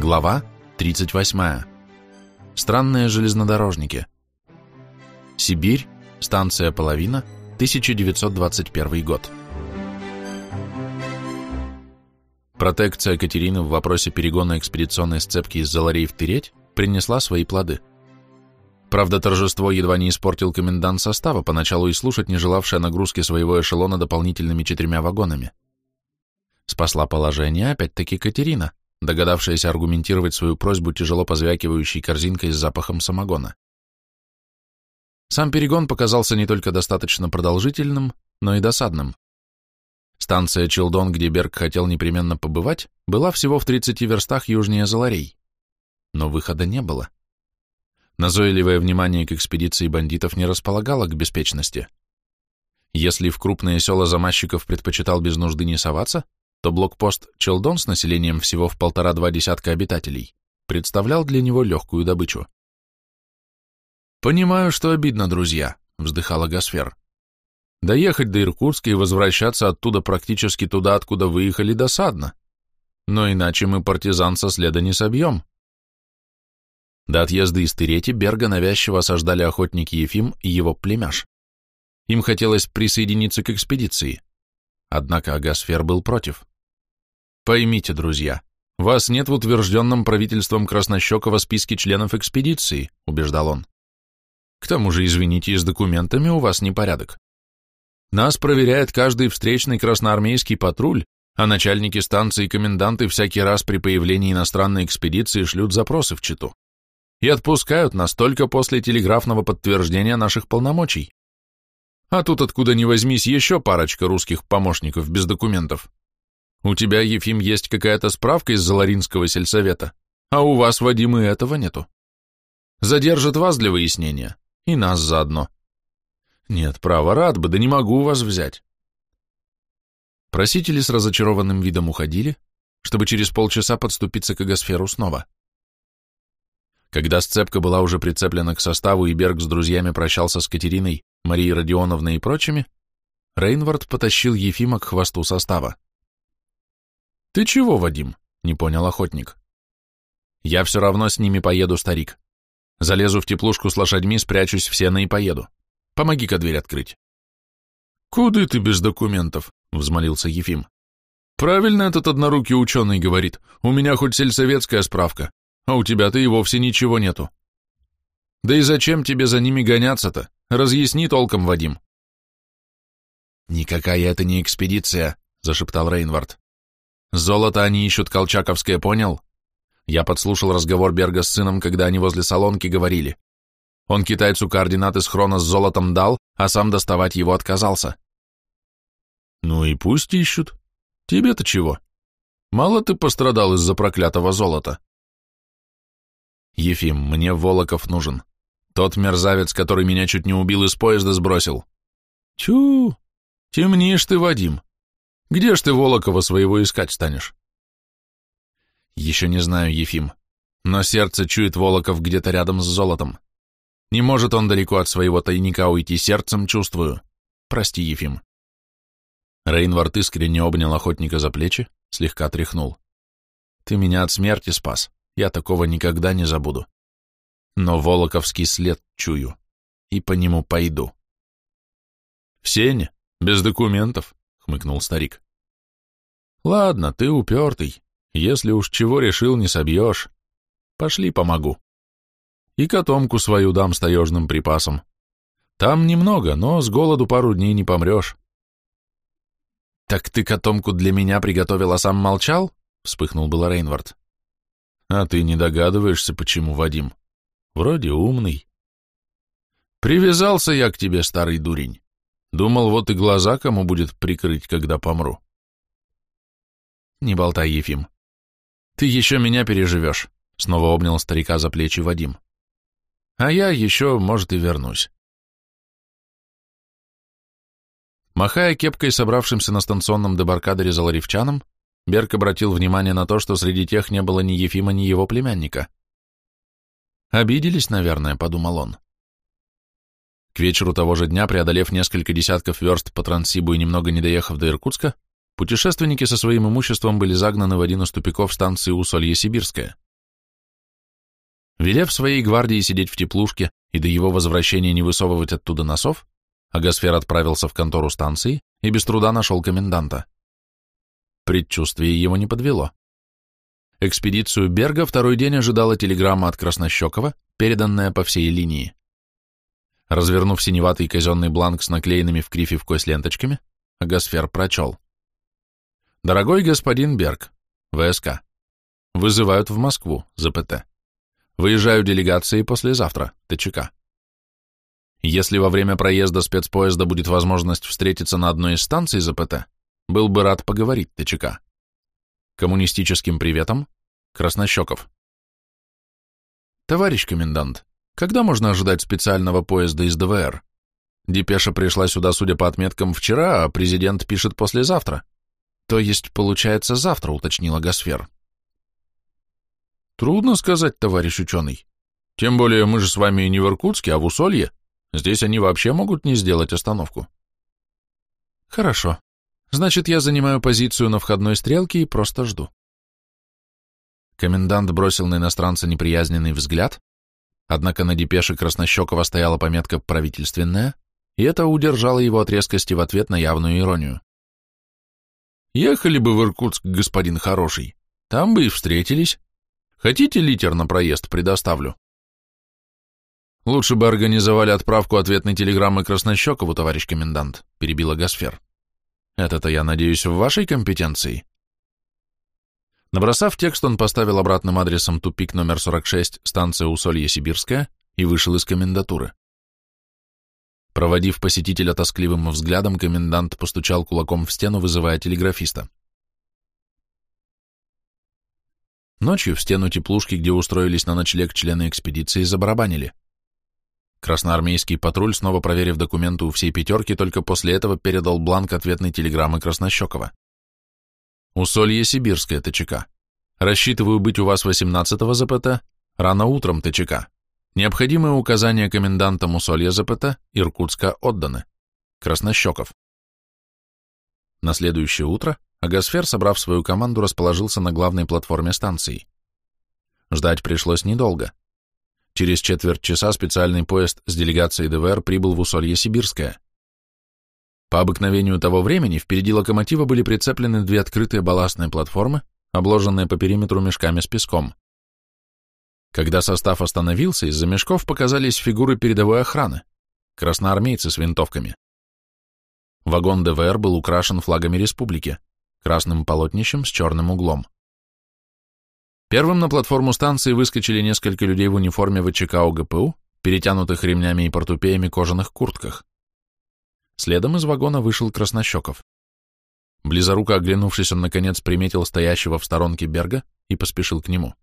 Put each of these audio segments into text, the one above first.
Глава 38. Странные железнодорожники. Сибирь, станция «Половина», 1921 год. Протекция Катерины в вопросе перегона экспедиционной сцепки из Заларей в Тыреть принесла свои плоды. Правда, торжество едва не испортил комендант состава, поначалу и слушать не желавшая нагрузки своего эшелона дополнительными четырьмя вагонами. Спасла положение опять-таки Катерина, догадавшаяся аргументировать свою просьбу тяжело позвякивающей корзинкой с запахом самогона. Сам перегон показался не только достаточно продолжительным, но и досадным. Станция Челдон, где Берг хотел непременно побывать, была всего в 30 верстах южнее Заларей. Но выхода не было. Назойливое внимание к экспедиции бандитов не располагало к беспечности. Если в крупные села замащиков предпочитал без нужды не соваться, то блокпост Челдон с населением всего в полтора-два десятка обитателей представлял для него легкую добычу. «Понимаю, что обидно, друзья», — вздыхала Гасфер. «Доехать до Иркутска и возвращаться оттуда практически туда, откуда выехали, досадно. Но иначе мы партизан со следа не собьем». До отъезда из Тырети Берга навязчиво осаждали охотники Ефим и его племяш. Им хотелось присоединиться к экспедиции. Однако Агасфер был против. Поймите, друзья, вас нет в утвержденном правительством Краснощекова списке членов экспедиции, убеждал он. К тому же, извините, с документами у вас непорядок. Нас проверяет каждый встречный красноармейский патруль, а начальники станции и коменданты всякий раз при появлении иностранной экспедиции шлют запросы в Читу и отпускают нас только после телеграфного подтверждения наших полномочий. А тут откуда ни возьмись еще парочка русских помощников без документов. У тебя, Ефим, есть какая-то справка из Заларинского сельсовета, а у вас, Вадим, и этого нету. Задержат вас для выяснения, и нас заодно. Нет, право, рад бы, да не могу вас взять. Просители с разочарованным видом уходили, чтобы через полчаса подступиться к Эгосферу снова. Когда сцепка была уже прицеплена к составу, и Берг с друзьями прощался с Катериной, Марией Родионовной и прочими, Рейнвард потащил Ефима к хвосту состава. «Ты чего, Вадим?» — не понял охотник. «Я все равно с ними поеду, старик. Залезу в теплушку с лошадьми, спрячусь в сено и поеду. Помоги-ка дверь открыть». «Куды ты без документов?» — взмолился Ефим. «Правильно этот однорукий ученый говорит. У меня хоть сельсоветская справка, а у тебя-то и вовсе ничего нету. Да и зачем тебе за ними гоняться-то? Разъясни толком, Вадим». «Никакая это не экспедиция», — зашептал Рейнвард. Золото они ищут колчаковское, понял? Я подслушал разговор Берга с сыном, когда они возле салонки говорили. Он китайцу координаты схрона с золотом дал, а сам доставать его отказался. Ну и пусть ищут. Тебе-то чего? Мало ты пострадал из-за проклятого золота. Ефим, мне Волоков нужен. Тот мерзавец, который меня чуть не убил и с поезда сбросил. Тю, темнишь ты, Вадим. Где ж ты Волокова своего искать станешь? Еще не знаю, Ефим, но сердце чует Волоков где-то рядом с золотом. Не может он далеко от своего тайника уйти, сердцем чувствую. Прости, Ефим. Рейнвард искренне обнял охотника за плечи, слегка тряхнул. Ты меня от смерти спас, я такого никогда не забуду. Но Волоковский след чую, и по нему пойду. В сене, без документов, хмыкнул старик. Ладно, ты упертый. Если уж чего решил, не собьешь. Пошли, помогу. И котомку свою дам с таежным припасом. Там немного, но с голоду пару дней не помрешь. Так ты котомку для меня приготовил, а сам молчал? Вспыхнул было Рейнвард. А ты не догадываешься, почему, Вадим? Вроде умный. Привязался я к тебе, старый дурень. Думал, вот и глаза кому будет прикрыть, когда помру. Не болтай, Ефим. Ты еще меня переживешь, снова обнял старика за плечи Вадим. А я еще, может, и вернусь. Махая кепкой собравшимся на станционном дебаркадере заларивчанам, Берг обратил внимание на то, что среди тех не было ни Ефима, ни его племянника. «Обиделись, наверное», — подумал он. К вечеру того же дня, преодолев несколько десятков верст по Транссибу и немного не доехав до Иркутска, путешественники со своим имуществом были загнаны в один из тупиков станции Усолье-Сибирская, Велев своей гвардии сидеть в теплушке и до его возвращения не высовывать оттуда носов, Агасфер отправился в контору станции и без труда нашел коменданта. Предчувствие его не подвело. Экспедицию Берга второй день ожидала телеграмма от Краснощекова, переданная по всей линии. Развернув синеватый казенный бланк с наклеенными в крифе в кость ленточками, Агасфер прочел. «Дорогой господин Берг, ВСК, вызывают в Москву, ЗПТ. Выезжаю делегацией послезавтра, ТЧК. Если во время проезда спецпоезда будет возможность встретиться на одной из станций ЗПТ, был бы рад поговорить, ТЧК. Коммунистическим приветом, Краснощеков. Товарищ комендант, когда можно ожидать специального поезда из ДВР? Депеша пришла сюда, судя по отметкам, вчера, а президент пишет послезавтра. То есть, получается, завтра, уточнила Гасфер. Трудно сказать, товарищ ученый. Тем более мы же с вами не в Иркутске, а в Усолье. Здесь они вообще могут не сделать остановку. Хорошо. Значит, я занимаю позицию на входной стрелке и просто жду. Комендант бросил на иностранца неприязненный взгляд, однако на депеше Краснощекова стояла пометка «правительственная», и это удержало его от резкости в ответ на явную иронию. «Ехали бы в Иркутск, господин хороший, там бы и встретились. Хотите литер на проезд предоставлю?» «Лучше бы организовали отправку ответной телеграммы Краснощекову, товарищ комендант», — перебила Гасфер. «Это-то, я надеюсь, в вашей компетенции?» Набросав текст, он поставил обратным адресом тупик номер 46, станция Усолье-Сибирская, и вышел из комендатуры. Проводив посетителя тоскливым взглядом, комендант постучал кулаком в стену, вызывая телеграфиста. Ночью в стену теплушки, где устроились на ночлег члены экспедиции, забарабанили. Красноармейский патруль, снова проверив документы у всей пятерки, только после этого передал бланк ответной телеграммы Краснощекова. «Усолье Сибирское, ТЧК. Рассчитываю быть у вас 18-го ЗПТ, рано утром ТЧК. Необходимые указания комендантам Усолья ЗПТ, Иркутска отданы. Краснощеков». На следующее утро Агасфер, собрав свою команду, расположился на главной платформе станции. Ждать пришлось недолго. Через четверть часа специальный поезд с делегацией ДВР прибыл в Усолье-Сибирское. По обыкновению того времени впереди локомотива были прицеплены две открытые балластные платформы, обложенные по периметру мешками с песком. Когда состав остановился, из-за мешков показались фигуры передовой охраны, красноармейцы с винтовками. Вагон ДВР был украшен флагами республики красным полотнищем с черным углом. Первым на платформу станции выскочили несколько людей в униформе ВЧК ОГПУ, перетянутых ремнями и портупеями кожаных куртках. Следом из вагона вышел Краснощеков. Близоруко оглянувшись, он, наконец, приметил стоящего в сторонке Берга и поспешил к нему.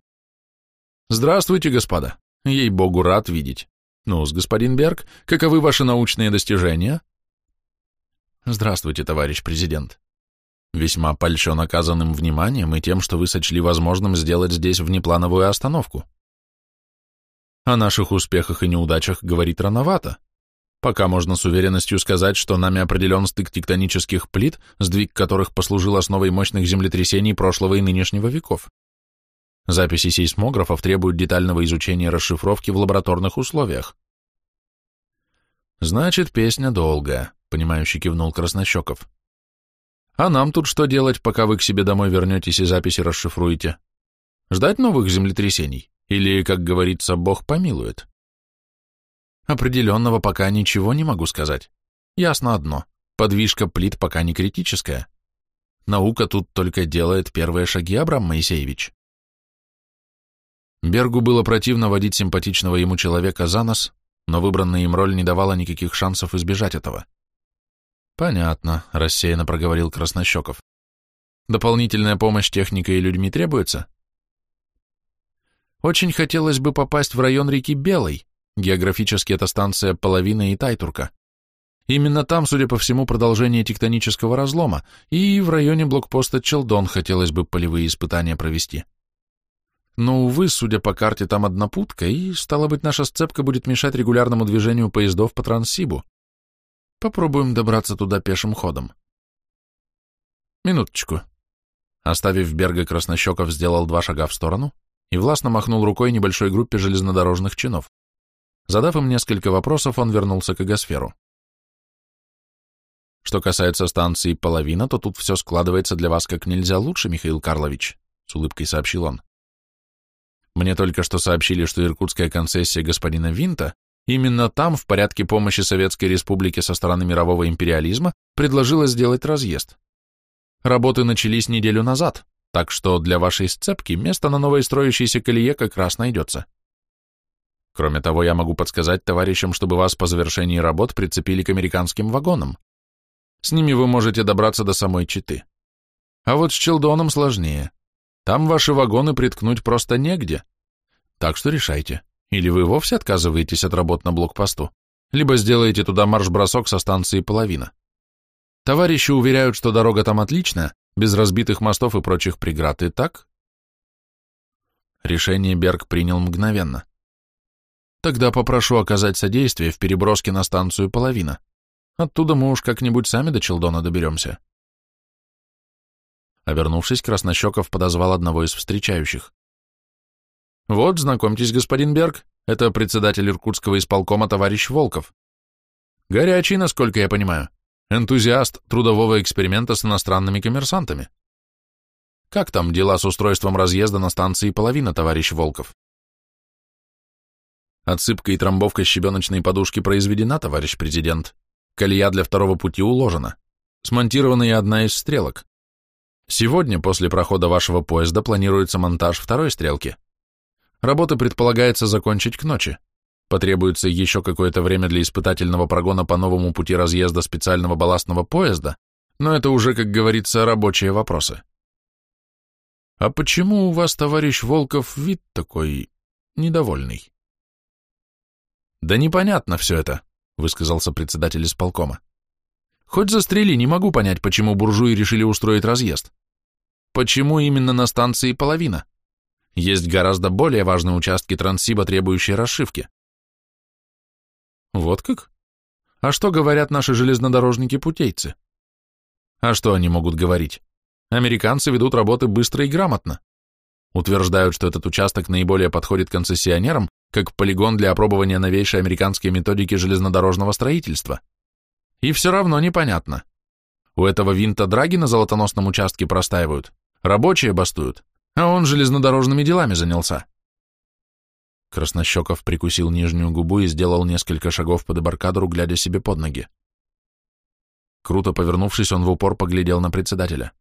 «Здравствуйте, господа! Ей-богу, рад видеть! Ну-с, господин Берг, каковы ваши научные достижения?» «Здравствуйте, товарищ президент!» Весьма польщен оказанным вниманием и тем, что вы сочли возможным сделать здесь внеплановую остановку. О наших успехах и неудачах говорить рановато. Пока можно с уверенностью сказать, что нами определен стык тектонических плит, сдвиг которых послужил основой мощных землетрясений прошлого и нынешнего веков. Записи сейсмографов требуют детального изучения расшифровки в лабораторных условиях. Значит, песня долгая, понимающий кивнул Краснощеков. А нам тут что делать, пока вы к себе домой вернетесь и записи расшифруете? Ждать новых землетрясений? Или, как говорится, Бог помилует? Определенного пока ничего не могу сказать. Ясно одно. Подвижка плит пока не критическая. Наука тут только делает первые шаги, Абрам Моисеевич. Бергу было противно водить симпатичного ему человека за нос, но выбранная им роль не давала никаких шансов избежать этого. Понятно, рассеянно проговорил Краснощеков. Дополнительная помощь техникой и людьми требуется? Очень хотелось бы попасть в район реки Белой. Географически это станция Половина и Тайтурка. Именно там, судя по всему, продолжение тектонического разлома, и в районе блокпоста Челдон хотелось бы полевые испытания провести. Но, увы, судя по карте, там однопутка, и, стало быть, наша сцепка будет мешать регулярному движению поездов по Транссибу. Попробуем добраться туда пешим ходом. Минуточку. Оставив Берга, Краснощеков сделал два шага в сторону и властно махнул рукой небольшой группе железнодорожных чинов. Задав им несколько вопросов, он вернулся к Эгосферу. Что касается станции «Половина», то тут все складывается для вас как нельзя лучше, Михаил Карлович, — с улыбкой сообщил он. Мне только что сообщили, что иркутская концессия господина Винта именно там, в порядке помощи Советской Республике со стороны мирового империализма, предложила сделать разъезд. Работы начались неделю назад, так что для вашей сцепки место на новой строящейся колее как раз найдется. Кроме того, я могу подсказать товарищам, чтобы вас по завершении работ прицепили к американским вагонам. С ними вы можете добраться до самой Читы. А вот с Челдоном сложнее. Там ваши вагоны приткнуть просто негде. Так что решайте. Или вы вовсе отказываетесь от работ на блокпосту, либо сделаете туда марш-бросок со станции половина. Товарищи уверяют, что дорога там отличная, без разбитых мостов и прочих преград, и так? Решение Берг принял мгновенно. Тогда попрошу оказать содействие в переброске на станцию половина. Оттуда мы уж как-нибудь сами до Челдона доберемся. Обернувшись, Краснощеков подозвал одного из встречающих. «Вот, знакомьтесь, господин Берг, это председатель Иркутского исполкома товарищ Волков. Горячий, насколько я понимаю, энтузиаст трудового эксперимента с иностранными коммерсантами. Как там дела с устройством разъезда на станции половина, товарищ Волков?» Отсыпка и трамбовка щебеночной подушки произведена, товарищ президент. Колея для второго пути уложена. Смонтирована и одна из стрелок. Сегодня, после прохода вашего поезда, планируется монтаж второй стрелки. Работы предполагается закончить к ночи. Потребуется еще какое-то время для испытательного прогона по новому пути разъезда специального балластного поезда, но это уже, как говорится, рабочие вопросы. А почему у вас, товарищ Волков, вид такой недовольный? Да непонятно все это, высказался председатель исполкома. Хоть застрели, не могу понять, почему буржуи решили устроить разъезд. Почему именно на станции половина? Есть гораздо более важные участки Транссиба, требующие расшивки. Вот как? А что говорят наши железнодорожники-путейцы? А что они могут говорить? Американцы ведут работы быстро и грамотно. Утверждают, что этот участок наиболее подходит концессионерам, как полигон для опробования новейшей американской методики железнодорожного строительства. И все равно непонятно. У этого винта драги на золотоносном участке простаивают, рабочие бастуют, а он железнодорожными делами занялся. Краснощеков прикусил нижнюю губу и сделал несколько шагов по дебаркадеру, глядя себе под ноги. Круто повернувшись, он в упор поглядел на председателя.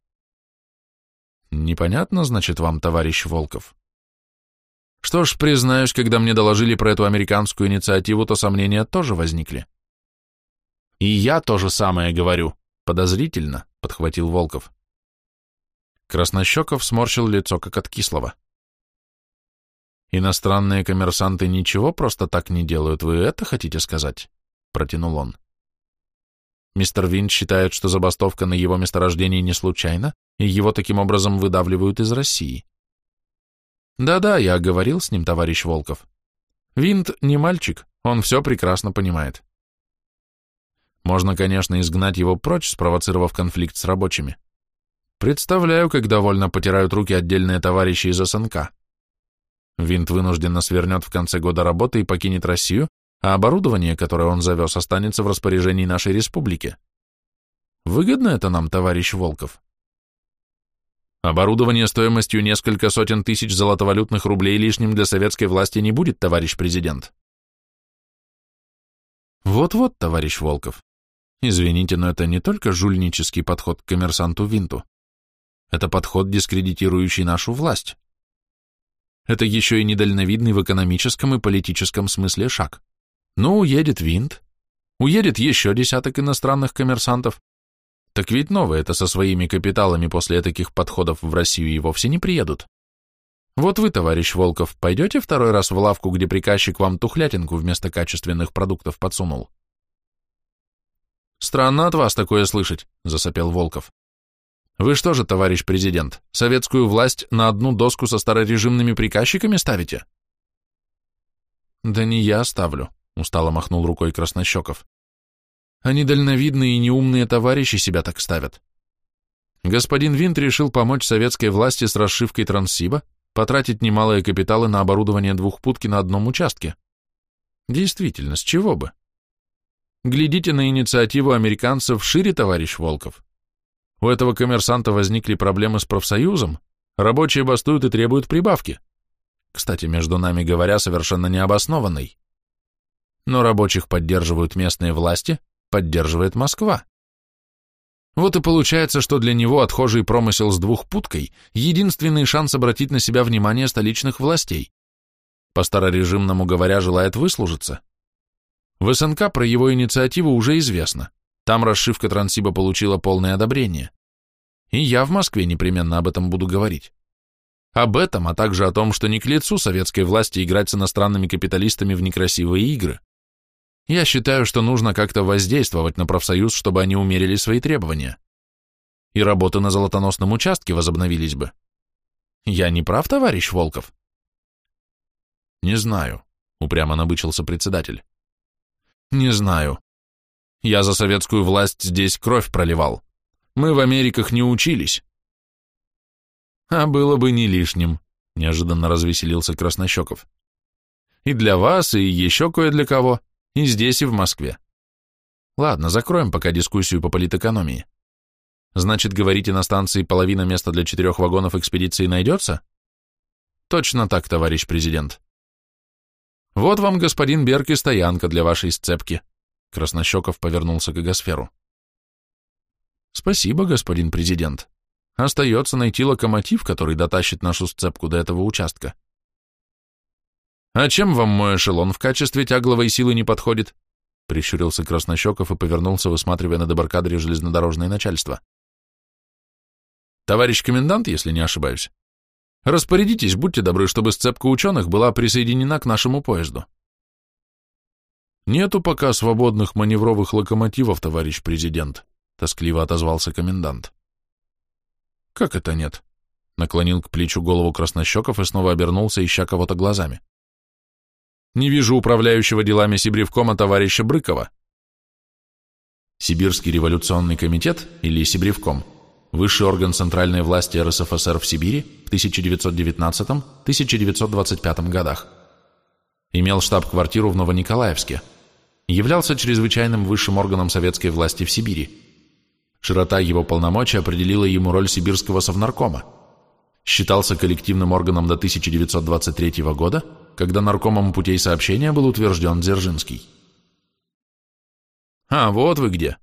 «Непонятно, значит, вам, товарищ Волков?» Что ж, признаюсь, когда мне доложили про эту американскую инициативу, то сомнения тоже возникли. И я то же самое говорю. Подозрительно, подхватил Волков. Краснощеков сморщил лицо, как от кислого. Иностранные коммерсанты ничего просто так не делают, вы это хотите сказать? Протянул он. Мистер Винт считает, что забастовка на его месторождении не случайна, и его таким образом выдавливают из России. Да-да, я говорил с ним, товарищ Волков. Винт не мальчик, он все прекрасно понимает. Можно, конечно, изгнать его прочь, спровоцировав конфликт с рабочими. Представляю, как довольно потирают руки отдельные товарищи из СНК. Винт вынужденно свернет в конце года работы и покинет Россию, а оборудование, которое он завез, останется в распоряжении нашей республики. Выгодно это нам, товарищ Волков? Оборудование стоимостью несколько сотен тысяч золотовалютных рублей лишним для советской власти не будет, товарищ президент. Вот-вот, товарищ Волков. Извините, но это не только жульнический подход к коммерсанту Винту. Это подход, дискредитирующий нашу власть. Это еще и недальновидный в экономическом и политическом смысле шаг. Ну, уедет Винт, уедет еще десяток иностранных коммерсантов, так ведь новые это со своими капиталами после таких подходов в Россию и вовсе не приедут. Вот вы, товарищ Волков, пойдете второй раз в лавку, где приказчик вам тухлятинку вместо качественных продуктов подсунул? Странно от вас такое слышать, засопел Волков. Вы что же, товарищ президент, советскую власть на одну доску со старорежимными приказчиками ставите? Да не я ставлю, устало махнул рукой Краснощеков. Они дальновидные и неумные товарищи себя так ставят. Господин Винт решил помочь советской власти с расшивкой Транссиба, потратить немалые капиталы на оборудование двухпутки на одном участке. Действительно, с чего бы? Глядите на инициативу американцев шире, товарищ Волков. У этого коммерсанта возникли проблемы с профсоюзом, рабочие бастуют и требуют прибавки. Кстати, между нами говоря, совершенно необоснованной. Но рабочих поддерживают местные власти, поддерживает Москва. Вот и получается, что для него отхожий промысел с двухпуткой – единственный шанс обратить на себя внимание столичных властей. По старорежимному говоря, желает выслужиться. В СНК про его инициативу уже известно. Там расшивка Транссиба получила полное одобрение. И я в Москве непременно об этом буду говорить. Об этом, а также о том, что не к лицу советской власти играть с иностранными капиталистами в некрасивые игры. Я считаю, что нужно как-то воздействовать на профсоюз, чтобы они умерили свои требования. И работы на золотоносном участке возобновились бы. Я не прав, товарищ Волков? Не знаю, упрямо набычился председатель. Не знаю. Я за советскую власть здесь кровь проливал. Мы в Америках не учились. А было бы не лишним, неожиданно развеселился Краснощеков. И для вас, и еще кое для кого. И здесь, и в Москве. Ладно, закроем пока дискуссию по политэкономии. Значит, говорите, на станции половина места для четырех вагонов экспедиции найдется? Точно так, товарищ президент. Вот вам, господин Берг, и стоянка для вашей сцепки. Краснощеков повернулся к Эгосферу. Спасибо, господин президент. Остается найти локомотив, который дотащит нашу сцепку до этого участка. «А чем вам мой эшелон в качестве тягловой силы не подходит?» Прищурился Краснощеков и повернулся, высматривая на дебаркадере железнодорожное начальство. «Товарищ комендант, если не ошибаюсь, распорядитесь, будьте добры, чтобы сцепка ученых была присоединена к нашему поезду». «Нету пока свободных маневровых локомотивов, товарищ президент», — тоскливо отозвался комендант. «Как это нет?» — наклонил к плечу голову Краснощеков и снова обернулся, ища кого-то глазами. Не вижу управляющего делами Сибревкома товарища Брыкова. Сибирский революционный комитет, или Сибревком, высший орган центральной власти РСФСР в Сибири в 1919-1925 годах. Имел штаб-квартиру в Новониколаевске. Являлся чрезвычайным высшим органом советской власти в Сибири. Широта его полномочий определила ему роль сибирского совнаркома. Считался коллективным органом до 1923 года – когда наркомом путей сообщения был утвержден Дзержинский. «А, вот вы где.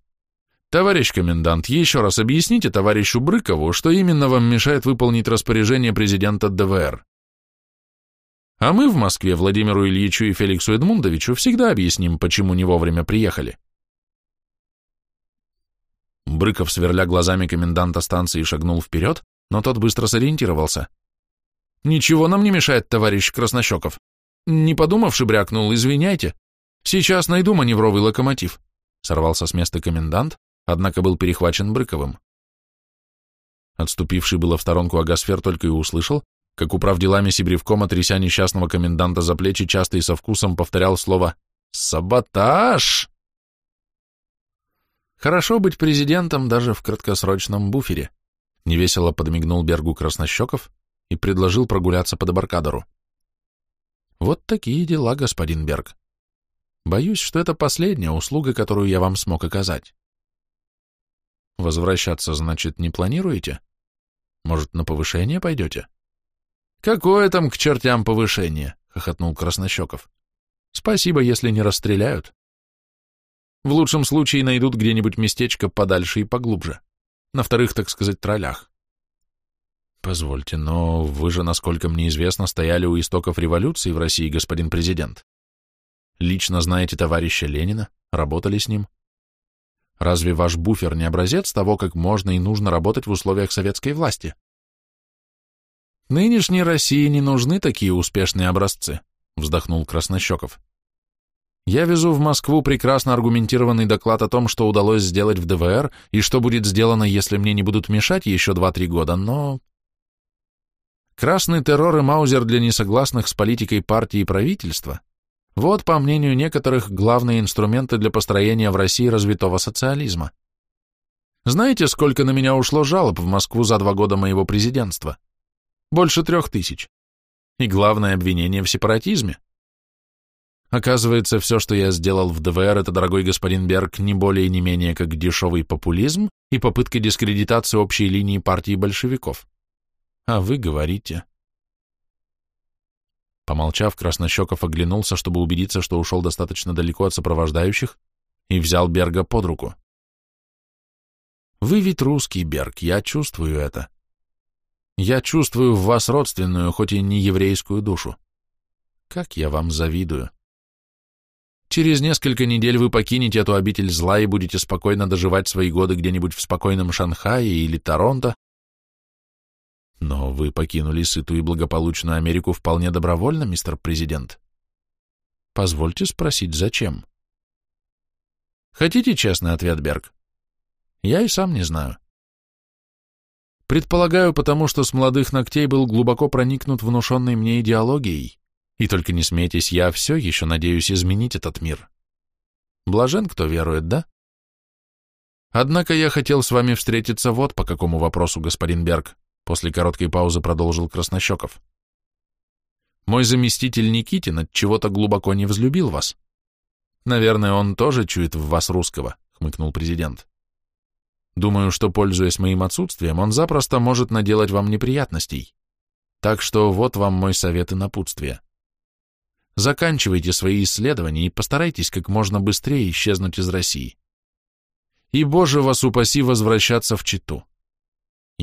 Товарищ комендант, еще раз объясните товарищу Брыкову, что именно вам мешает выполнить распоряжение президента ДВР. А мы в Москве Владимиру Ильичу и Феликсу Эдмундовичу всегда объясним, почему не вовремя приехали». Брыков, сверля глазами коменданта станции, шагнул вперед, но тот быстро сориентировался – «Ничего нам не мешает, товарищ Краснощеков. Не подумавши, брякнул, извиняйте. Сейчас найду маневровый локомотив», — сорвался с места комендант, однако был перехвачен Брыковым. Отступивший было в сторонку Агасфер только и услышал, как управ делами Сибревкома, тряся несчастного коменданта за плечи, часто и со вкусом повторял слово «Саботаж!». Хорошо быть президентом даже в краткосрочном буфере, невесело подмигнул Бергу Краснощеков, и предложил прогуляться по Дебаркадеру. Вот такие дела, господин Берг. Боюсь, что это последняя услуга, которую я вам смог оказать. Возвращаться, значит, не планируете? Может, на повышение пойдете? Какое там к чертям повышение? хохотнул Краснощеков. Спасибо, если не расстреляют. В лучшем случае найдут где-нибудь местечко подальше и поглубже. На вторых, так сказать, троллях. Позвольте, но вы же, насколько мне известно, стояли у истоков революции в России, господин президент. Лично знаете товарища Ленина, работали с ним. Разве ваш буфер не образец того, как можно и нужно работать в условиях советской власти? Нынешней России не нужны такие успешные образцы, вздохнул Краснощеков. Я везу в Москву прекрасно аргументированный доклад о том, что удалось сделать в ДВР и что будет сделано, если мне не будут мешать еще два-три года, но Красный террор и Маузер для несогласных с политикой партии и правительства – вот, по мнению некоторых, главные инструменты для построения в России развитого социализма. Знаете, сколько на меня ушло жалоб в Москву за два года моего президентства? Больше трех тысяч. И главное обвинение в сепаратизме. Оказывается, все, что я сделал в ДВР, это, дорогой господин Берг, не более и не менее как дешевый популизм и попытка дискредитации общей линии партии большевиков. А вы говорите... Помолчав, Краснощеков оглянулся, чтобы убедиться, что ушел достаточно далеко от сопровождающих, и взял Берга под руку. «Вы ведь русский, Берг, я чувствую это. Я чувствую в вас родственную, хоть и не еврейскую душу. Как я вам завидую. Через несколько недель вы покинете эту обитель зла и будете спокойно доживать свои годы где-нибудь в спокойном Шанхае или Торонто. Но вы покинули сытую и благополучную Америку вполне добровольно, мистер президент. Позвольте спросить, зачем? Хотите честный ответ, Берг? Я и сам не знаю. Предполагаю, потому что с молодых ногтей был глубоко проникнут внушенной мне идеологией, и только не смейтесь, я все еще надеюсь изменить этот мир. Блажен, кто верует, да? Однако я хотел с вами встретиться вот по какому вопросу, господин Берг, после короткой паузы продолжил Краснощеков. Мой заместитель Никитин от чего-то глубоко не взлюбил вас. Наверное, он тоже чует в вас русского, хмыкнул президент. Думаю, что, пользуясь моим отсутствием, он запросто может наделать вам неприятностей. Так что вот вам мой совет и напутствие. Заканчивайте свои исследования и постарайтесь как можно быстрее исчезнуть из России. И, Боже вас упаси, возвращаться в Читу.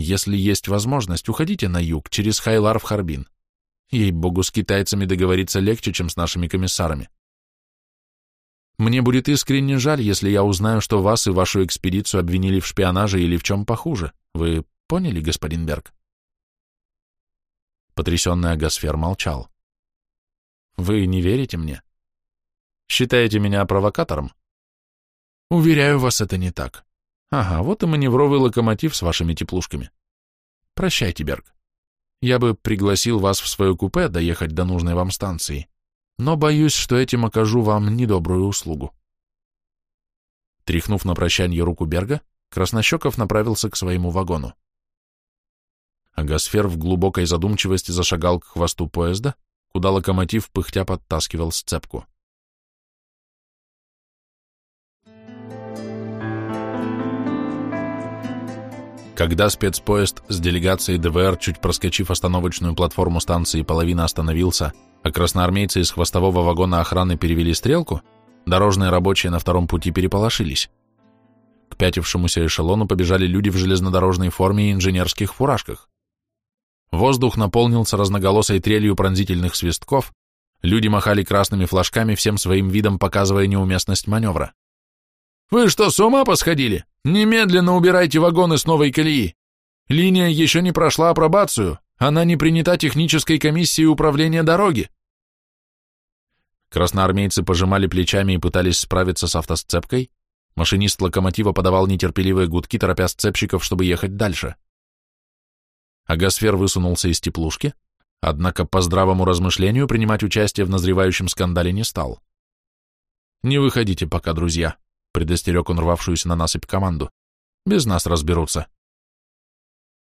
Если есть возможность, уходите на юг, через Хайлар в Харбин. Ей-богу, с китайцами договориться легче, чем с нашими комиссарами. Мне будет искренне жаль, если я узнаю, что вас и вашу экспедицию обвинили в шпионаже или в чем похуже. Вы поняли, господин Берг?» Потрясенный Агасфер молчал. «Вы не верите мне? Считаете меня провокатором?» «Уверяю вас, это не так. Ага, вот и маневровый локомотив с вашими теплушками. Прощайте, Берг. Я бы пригласил вас в свое купе доехать до нужной вам станции но боюсь, что этим окажу вам недобрую услугу. Тряхнув на прощанье руку Берга, Краснощеков направился к своему вагону. Агасфер в глубокой задумчивости зашагал к хвосту поезда, куда локомотив пыхтя подтаскивал сцепку. Когда спецпоезд с делегацией ДВР, чуть проскочив остановочную платформу станции, половина остановился, а красноармейцы из хвостового вагона охраны перевели стрелку, дорожные рабочие на втором пути переполошились. К пятившемуся эшелону побежали люди в железнодорожной форме и инженерских фуражках. Воздух наполнился разноголосой трелью пронзительных свистков, люди махали красными флажками, всем своим видом показывая неуместность маневра. «Вы что, с ума посходили? Немедленно убирайте вагоны с новой колеи! Линия еще не прошла апробацию, она не принята технической комиссией управления дороги. Красноармейцы пожимали плечами и пытались справиться с автосцепкой. Машинист локомотива подавал нетерпеливые гудки, торопя сцепщиков, чтобы ехать дальше. Агасфер высунулся из теплушки, однако по здравому размышлению принимать участие в назревающем скандале не стал. «Не выходите пока, друзья», — предостерег он рвавшуюся на насыпь команду. «Без нас разберутся».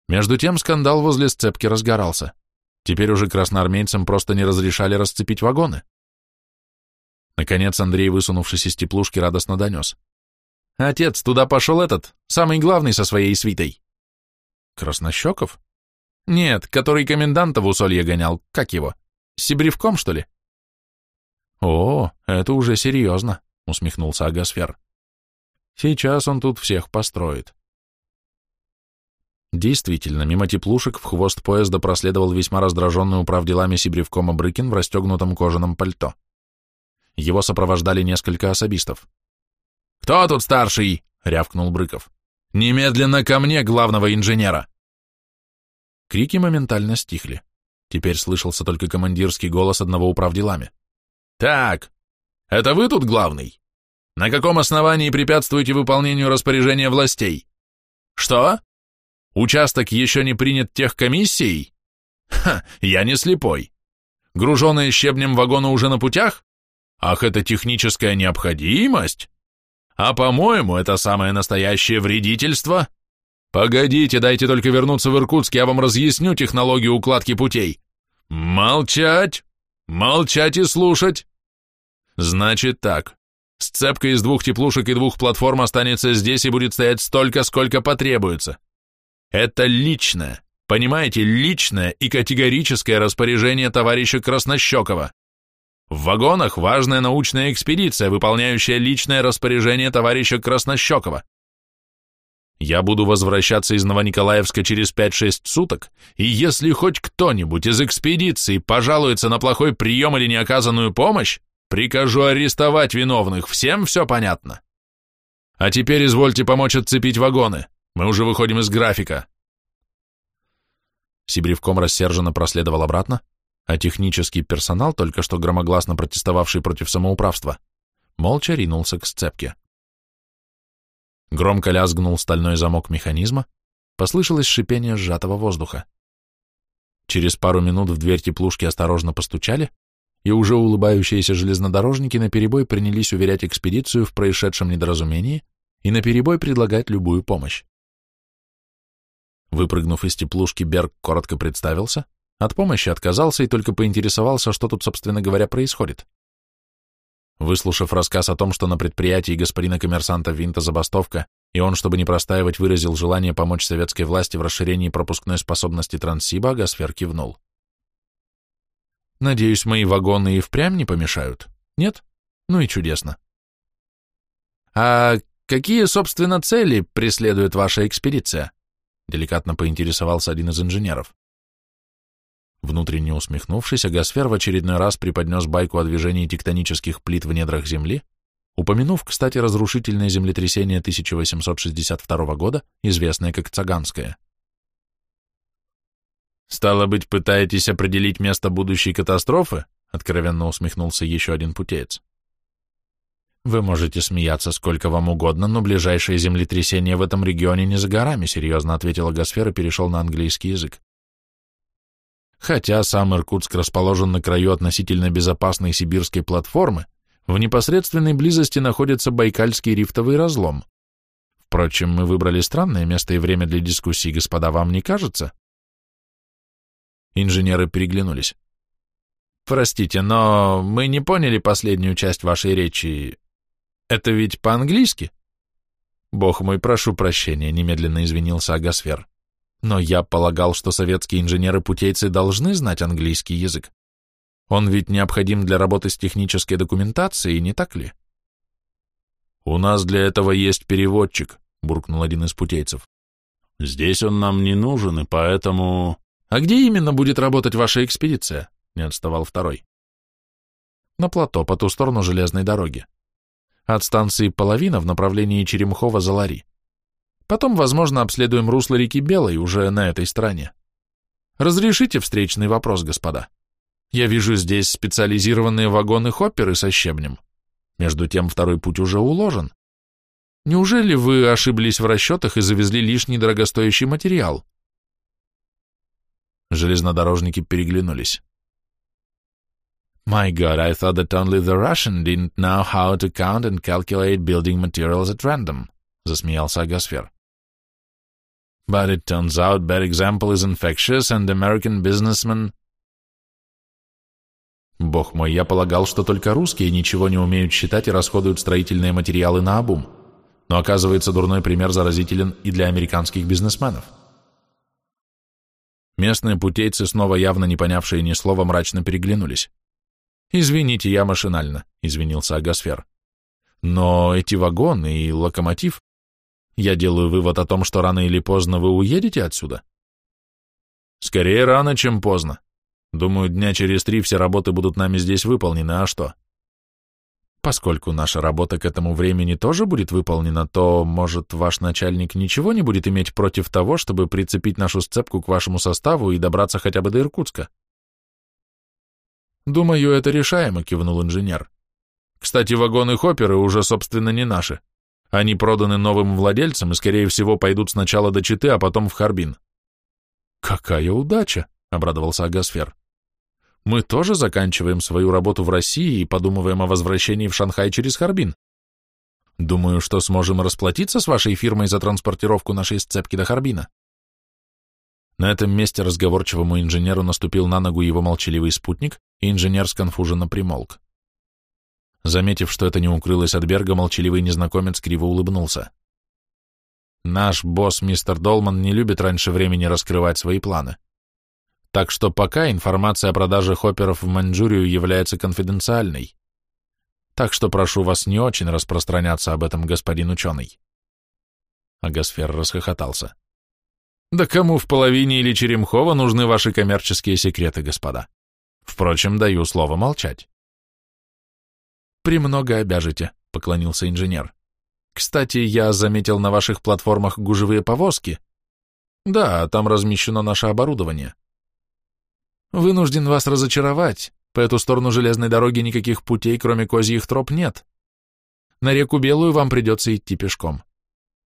Между тем скандал возле сцепки разгорался. Теперь уже красноармейцам просто не разрешали расцепить вагоны. Наконец Андрей, высунувшись из теплушки, радостно донес. «Отец, туда пошел этот, самый главный со своей свитой». «Краснощеков?» «Нет, который коменданта в усолье гонял, как его? Сибревком, что ли?» «О, это уже серьезно», — усмехнулся Агасфер. «Сейчас он тут всех построит». Действительно, мимо теплушек в хвост поезда проследовал весьма раздраженный управ делами Сибревкома Брыкин в расстегнутом кожаном пальто. Его сопровождали несколько особистов. «Кто тут старший?» — рявкнул Брыков. «Немедленно ко мне, главного инженера!» Крики моментально стихли. Теперь слышался только командирский голос одного управделами. «Так, это вы тут главный? На каком основании препятствуете выполнению распоряжения властей? Что? Участок еще не принят техкомиссией? Ха, я не слепой. Груженные щебнем вагоны уже на путях? Ах, это техническая необходимость? А по-моему, это самое настоящее вредительство. Погодите, дайте только вернуться в Иркутск, я вам разъясню технологию укладки путей. Молчать! Молчать и слушать! Значит так, сцепка из двух теплушек и двух платформ останется здесь и будет стоять столько, сколько потребуется. Это личное, понимаете, личное и категорическое распоряжение товарища Краснощекова. В вагонах важная научная экспедиция, выполняющая личное распоряжение товарища Краснощекова. Я буду возвращаться из Новониколаевска через 5-6 суток, и если хоть кто-нибудь из экспедиции пожалуется на плохой прием или неоказанную помощь, прикажу арестовать виновных, всем все понятно. А теперь извольте помочь отцепить вагоны, мы уже выходим из графика. Сибревком рассерженно проследовал обратно, а технический персонал, только что громогласно протестовавший против самоуправства, молча ринулся к сцепке. Громко лязгнул стальной замок механизма, послышалось шипение сжатого воздуха. Через пару минут в дверь теплушки осторожно постучали, и уже улыбающиеся железнодорожники наперебой принялись уверять экспедицию в происшедшем недоразумении и наперебой предлагать любую помощь. Выпрыгнув из теплушки, Берг коротко представился, от помощи отказался и только поинтересовался, что тут, собственно говоря, происходит. Выслушав рассказ о том, что на предприятии господина коммерсанта Винта забастовка, и он, чтобы не простаивать, выразил желание помочь советской власти в расширении пропускной способности Транссиба, Гасфер кивнул. «Надеюсь, мои вагоны и впрямь не помешают? Нет? Ну и чудесно. А какие, собственно, цели преследует ваша экспедиция?» Деликатно поинтересовался один из инженеров. Внутренне усмехнувшись, Агасфер в очередной раз преподнес байку о движении тектонических плит в недрах Земли, упомянув, кстати, разрушительное землетрясение 1862 года, известное как Цаганское. «Стало быть, пытаетесь определить место будущей катастрофы?» — откровенно усмехнулся еще один путеец. «Вы можете смеяться сколько вам угодно, но ближайшее землетрясение в этом регионе не за горами», — серьезно ответила Гасфер и перешел на английский язык. Хотя сам Иркутск расположен на краю относительно безопасной сибирской платформы, в непосредственной близости находится Байкальский рифтовый разлом. Впрочем, мы выбрали странное место и время для дискуссий, господа, вам не кажется? Инженеры переглянулись. Простите, но мы не поняли последнюю часть вашей речи. Это ведь по-английски? Бог мой, прошу прощения, немедленно извинился Агасфер. Но я полагал, что советские инженеры-путейцы должны знать английский язык. Он ведь необходим для работы с технической документацией, не так ли? «У нас для этого есть переводчик», — буркнул один из путейцев. «Здесь он нам не нужен, и поэтому...» «А где именно будет работать ваша экспедиция?» — не отставал второй. «На плато, по ту сторону железной дороги. От станции Половина в направлении Черемхова-Залари. Потом, возможно, обследуем русло реки Белой уже на этой стороне. Разрешите встречный вопрос, господа. Я вижу здесь специализированные вагоны-хопперы со щебнем. Между тем, второй путь уже уложен. Неужели вы ошиблись в расчетах и завезли лишний дорогостоящий материал? Железнодорожники переглянулись. My God, I thought that only the Russian didn't know how to count and calculate building materials at random, засмеялся Агасфер. But it turns out bad example is infectious, and American businessmen... Бог мой, я полагал, что только русские ничего не умеют считать и расходуют строительные материалы на обум. Но оказывается, дурной пример заразителен и для американских бизнесменов. Местные путейцы, снова явно не понявшие ни слова, мрачно переглянулись. «Извините, я машинально», — извинился Агасфер. «Но эти вагоны и локомотив я делаю вывод о том, что рано или поздно вы уедете отсюда? Скорее рано, чем поздно. Думаю, дня через три все работы будут нами здесь выполнены, а что? Поскольку наша работа к этому времени тоже будет выполнена, то, может, ваш начальник ничего не будет иметь против того, чтобы прицепить нашу сцепку к вашему составу и добраться хотя бы до Иркутска? Думаю, это решаемо, кивнул инженер. Кстати, вагоны-хопперы уже, собственно, не наши. Они проданы новым владельцам и, скорее всего, пойдут сначала до Читы, а потом в Харбин. Какая удача, обрадовался Агасфер. Мы тоже заканчиваем свою работу в России и подумываем о возвращении в Шанхай через Харбин. Думаю, что сможем расплатиться с вашей фирмой за транспортировку нашей сцепки до Харбина. На этом месте разговорчивому инженеру наступил на ногу его молчаливый спутник, и инженер сконфуженно примолк. Заметив, что это не укрылось от Берга, молчаливый незнакомец криво улыбнулся. Наш босс, мистер Долман, не любит раньше времени раскрывать свои планы. Так что пока информация о продаже хопперов в Маньчжурию является конфиденциальной. Так что прошу вас не очень распространяться об этом, господин ученый. Агасфер расхохотался. Да кому в половине или Черемхова нужны ваши коммерческие секреты, господа? Впрочем, даю слово молчать. «Премного обяжете», — поклонился инженер. Кстати, я заметил на ваших платформах гужевые повозки. Да, там размещено наше оборудование. Вынужден вас разочаровать. По эту сторону железной дороги никаких путей, кроме козьих троп, нет. На реку Белую вам придется идти пешком.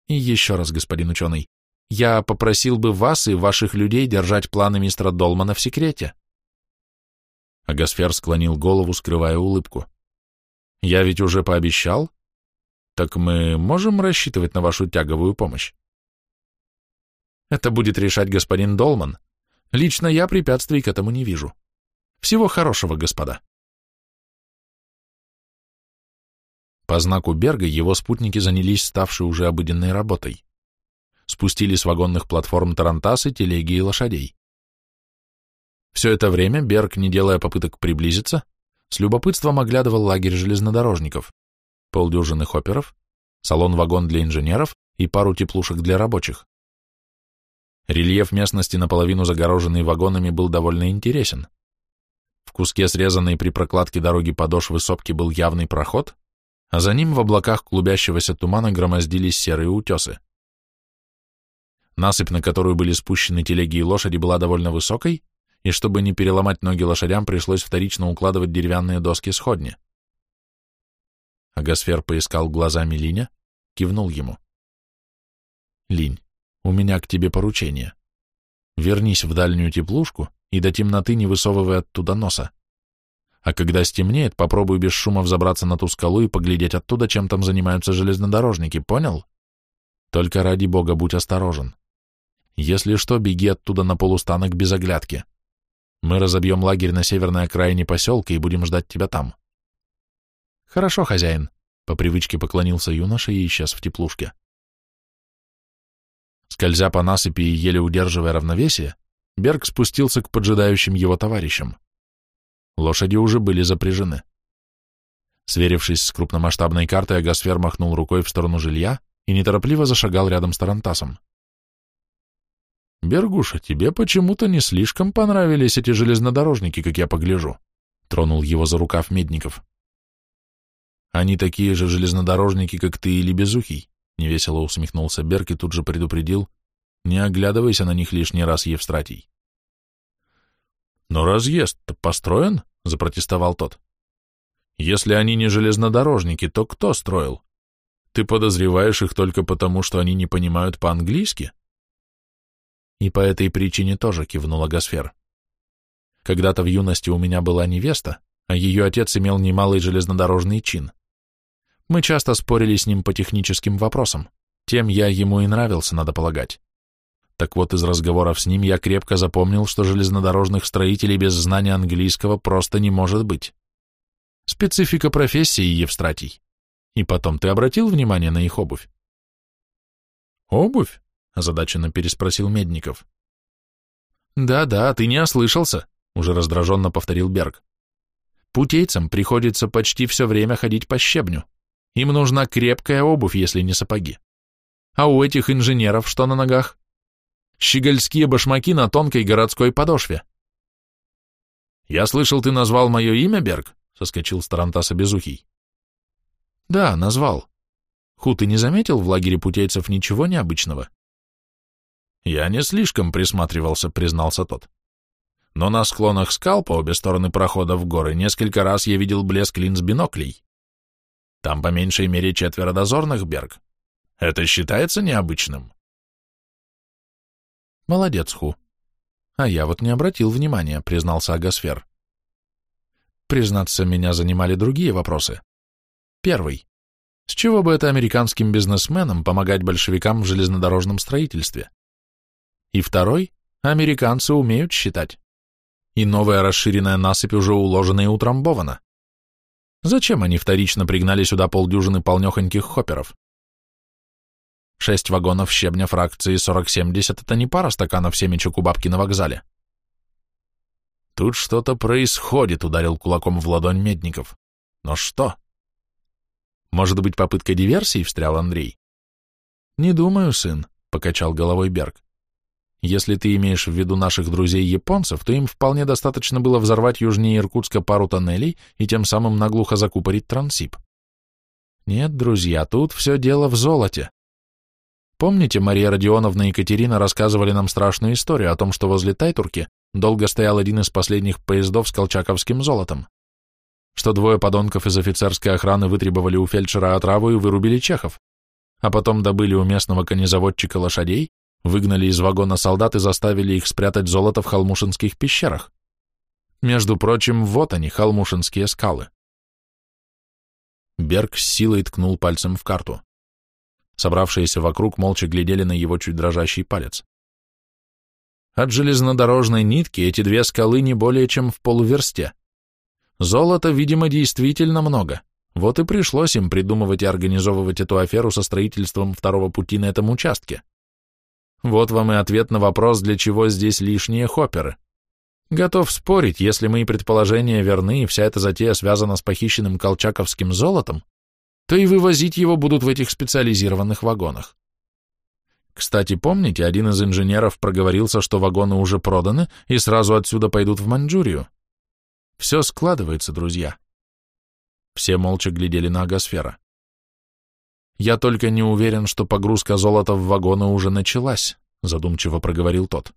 И еще раз, господин ученый, я попросил бы вас и ваших людей держать планы мистера Долмана в секрете. Агасфер склонил голову, скрывая улыбку. Я ведь уже пообещал, так мы можем рассчитывать на вашу тяговую помощь? Это будет решать господин Долман. Лично я препятствий к этому не вижу. Всего хорошего, господа. По знаку Берга его спутники занялись ставшей уже обыденной работой. Спустили с вагонных платформ тарантасы, телеги и лошадей. Все это время Берг, не делая попыток приблизиться, с любопытством оглядывал лагерь железнодорожников полдюжины хопперов, салон-вагон для инженеров и пару теплушек для рабочих. Рельеф местности, наполовину загороженный вагонами, был довольно интересен. В куске срезанной при прокладке дороги подошвы сопки был явный проход, а за ним в облаках клубящегося тумана громоздились серые утесы. Насыпь, на которую были спущены телеги и лошади, была довольно высокой, и чтобы не переломать ноги лошадям, пришлось вторично укладывать деревянные доски сходни. Агасфер поискал глазами Линя, кивнул ему. «Линь, у меня к тебе поручение. Вернись в дальнюю теплушку и до темноты не высовывай оттуда носа. А когда стемнеет, попробуй без шума взобраться на ту скалу и поглядеть оттуда, чем там занимаются железнодорожники, понял? Только ради бога будь осторожен. Если что, беги оттуда на полустанок без оглядки. Мы разобьем лагерь на северной окраине поселка и будем ждать тебя там. Хорошо, хозяин, по привычке поклонился юноша и исчез в теплушке. Скользя по насыпи и еле удерживая равновесие, Берг спустился к поджидающим его товарищам. Лошади уже были запряжены. Сверившись с крупномасштабной картой, Агасфер махнул рукой в сторону жилья и неторопливо зашагал рядом с Тарантасом. «Бергуша, тебе почему-то не слишком понравились эти железнодорожники, как я погляжу», — тронул его за рукав Медников. Они такие же железнодорожники, как ты или Безухий, невесело усмехнулся Берг и тут же предупредил, не оглядывайся на них лишний раз, Евстратий. Но разъезд-то построен, запротестовал тот. Если они не железнодорожники, то кто строил? Ты подозреваешь их только потому, что они не понимают по-английски? И по этой причине тоже кивнула Гасфер. Когда-то в юности у меня была невеста, а ее отец имел немалый железнодорожный чин. Мы часто спорили с ним по техническим вопросам. Тем я ему и нравился, надо полагать. Так вот, из разговоров с ним я крепко запомнил, что железнодорожных строителей без знания английского просто не может быть. Специфика профессии, Евстратий. И потом, ты обратил внимание на их обувь? Обувь? озадаченно переспросил Медников. Да-да, ты не ослышался, уже раздраженно повторил Берг. Путейцам приходится почти все время ходить по щебню. Им нужна крепкая обувь, если не сапоги. А у этих инженеров что на ногах? Щегольские башмаки на тонкой городской подошве. «Я слышал, ты назвал мое имя, Берг?» — соскочил с Тарантаса Безухий. «Да, назвал. Ху, ты не заметил в лагере путейцев ничего необычного?» «Я не слишком присматривался», — признался тот. «Но на склонах скал по обе стороны прохода в горы несколько раз я видел блеск линз биноклей. Там по меньшей мере четверо дозорных, Берг. Это считается необычным? Молодец, Ху. А я вот не обратил внимания, признался Агасфер. Признаться, меня занимали другие вопросы. Первый. С чего бы это американским бизнесменам помогать большевикам в железнодорожном строительстве? И второй, Американцы умеют считать. И новая расширенная насыпь уже уложена и утрамбована. Зачем они вторично пригнали сюда полдюжины полнехоньких хопперов? Шесть вагонов щебня фракции 4070 — это не пара стаканов семечек у бабки на вокзале. Тут что-то происходит, ударил кулаком в ладонь Медников. Но что? Может быть, попытка диверсии, встрял Андрей? Не думаю, сын, покачал головой Берг. Если ты имеешь в виду наших друзей-японцев, то им вполне достаточно было взорвать южнее Иркутска пару тоннелей и тем самым наглухо закупорить Трансип. Нет, друзья, тут все дело в золоте. Помните, Мария Родионовна и Екатерина рассказывали нам страшную историю о том, что возле Тайтурки долго стоял один из последних поездов с колчаковским золотом? Что двое подонков из офицерской охраны вытребовали у фельдшера отраву и вырубили чехов, а потом добыли у местного конезаводчика лошадей, Выгнали из вагона солдат и заставили их спрятать золото в Халмушинских пещерах. Между прочим, вот они, Халмушинские скалы. Берг с силой ткнул пальцем в карту. Собравшиеся вокруг молча глядели на его чуть дрожащий палец. От железнодорожной нитки эти две скалы не более чем в полуверсте. Золота, видимо, действительно много. Вот и пришлось им придумывать и организовывать эту аферу со строительством второго пути на этом участке. Вот вам и ответ на вопрос, для чего здесь лишние хопперы. Готов спорить, если мои предположения верны и вся эта затея связана с похищенным колчаковским золотом, то и вывозить его будут в этих специализированных вагонах. Кстати, помните, один из инженеров проговорился, что вагоны уже проданы и сразу отсюда пойдут в Маньчжурию. Все складывается, друзья. Все молча глядели на агосфера. Я только не уверен, что погрузка золота в вагоны уже началась, задумчиво проговорил тот.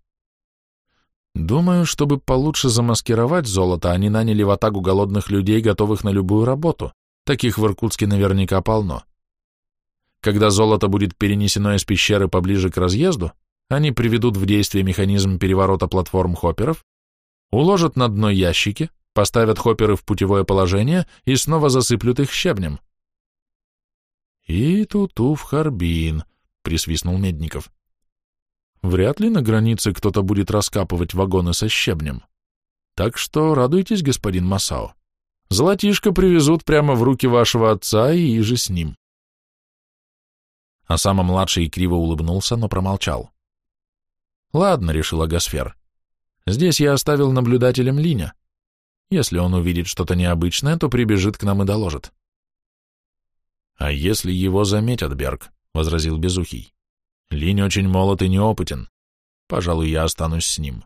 Думаю, чтобы получше замаскировать золото, они наняли в атаку голодных людей, готовых на любую работу. Таких в Иркутске наверняка полно. Когда золото будет перенесено из пещеры поближе к разъезду, они приведут в действие механизм переворота платформ хопперов, уложат на дно ящики, поставят хопперы в путевое положение и снова засыплют их щебнем. «И туту в Харбин», — присвистнул Медников. «Вряд ли на границе кто-то будет раскапывать вагоны со щебнем. Так что радуйтесь, господин Масао. Золотишко привезут прямо в руки вашего отца и же с ним». А самый младший криво улыбнулся, но промолчал. «Ладно», — решила Гасфер. «Здесь я оставил наблюдателем Линя. Если он увидит что-то необычное, то прибежит к нам и доложит». «А если его заметят, Берг?» — возразил Безухий. «Линь очень молод и неопытен. Пожалуй, я останусь с ним».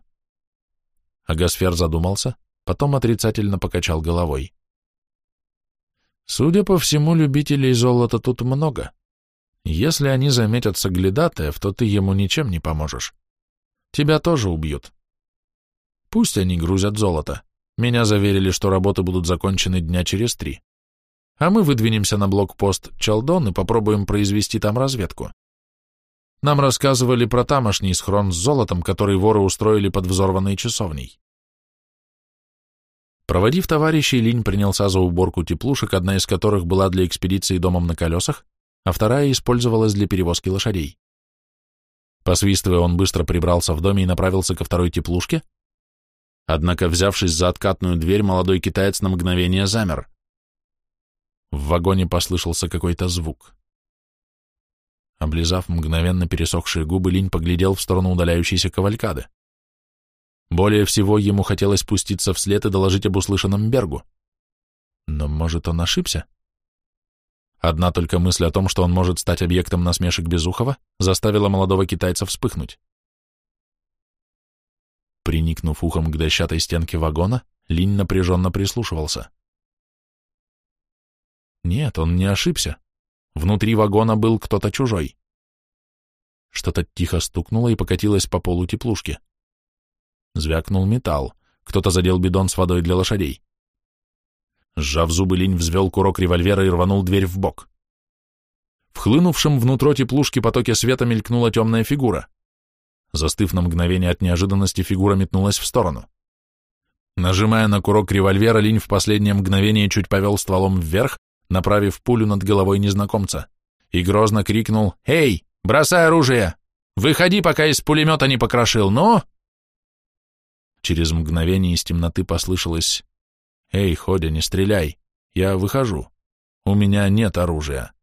Агасфер задумался, потом отрицательно покачал головой. «Судя по всему, любителей золота тут много. Если они заметят соглядатаев, то ты ему ничем не поможешь. Тебя тоже убьют. Пусть они грузят золото. Меня заверили, что работы будут закончены дня через три а мы выдвинемся на блокпост Чалдон и попробуем произвести там разведку. Нам рассказывали про тамошний схрон с золотом, который воры устроили под взорванной часовней. Проводив товарищей, Линь принялся за уборку теплушек, одна из которых была для экспедиции домом на колесах, а вторая использовалась для перевозки лошадей. Посвистывая, он быстро прибрался в доме и направился ко второй теплушке, однако, взявшись за откатную дверь, молодой китаец на мгновение замер. В вагоне послышался какой-то звук. Облизав мгновенно пересохшие губы, Линь поглядел в сторону удаляющейся кавалькады. Более всего ему хотелось спуститься вслед и доложить об услышанном Бергу. Но, может, он ошибся? Одна только мысль о том, что он может стать объектом насмешек Безухова, заставила молодого китайца вспыхнуть. Приникнув ухом к дощатой стенке вагона, Линь напряженно прислушивался. Нет, он не ошибся. Внутри вагона был кто-то чужой. Что-то тихо стукнуло и покатилось по полу теплушки. Звякнул металл. Кто-то задел бидон с водой для лошадей. Сжав зубы, Линь взвел курок револьвера и рванул дверь в бок. В хлынувшем внутрь теплушки потоке света мелькнула темная фигура. Застыв на мгновение от неожиданности, фигура метнулась в сторону. Нажимая на курок револьвера, Линь в последнее мгновение чуть повел стволом вверх, направив пулю над головой незнакомца, и грозно крикнул «Эй, бросай оружие! Выходи, пока из пулемета не покрошил, ну!» Через мгновение из темноты послышалось «Эй, Ходя, не стреляй! Я выхожу! У меня нет оружия!»